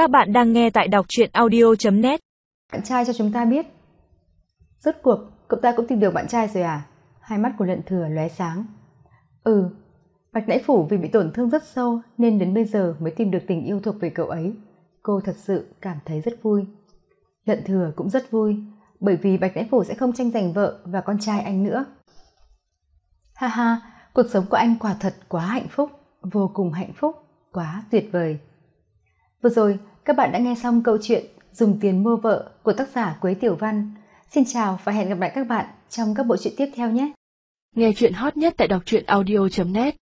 Các bạn đang nghe tại đọc truyện audio.net Bạn trai cho chúng ta biết. Rốt cuộc, cậu ta cũng tìm được bạn trai rồi à? Hai mắt của lận thừa lóe sáng. Ừ, Bạch Nãy Phủ vì bị tổn thương rất sâu nên đến bây giờ mới tìm được tình yêu thuộc về cậu ấy. Cô thật sự cảm thấy rất vui. Lận thừa cũng rất vui, bởi vì Bạch Nãy Phủ sẽ không tranh giành vợ và con trai anh nữa. Ha ha, cuộc sống của anh quả thật quá hạnh phúc, vô cùng hạnh phúc, quá tuyệt vời. Vừa rồi, các bạn đã nghe xong câu chuyện Dùng tiền mua vợ của tác giả Quế Tiểu Văn. Xin chào và hẹn gặp lại các bạn trong các bộ truyện tiếp theo nhé. Nghe chuyện hot nhất tại đọc truyện audio.net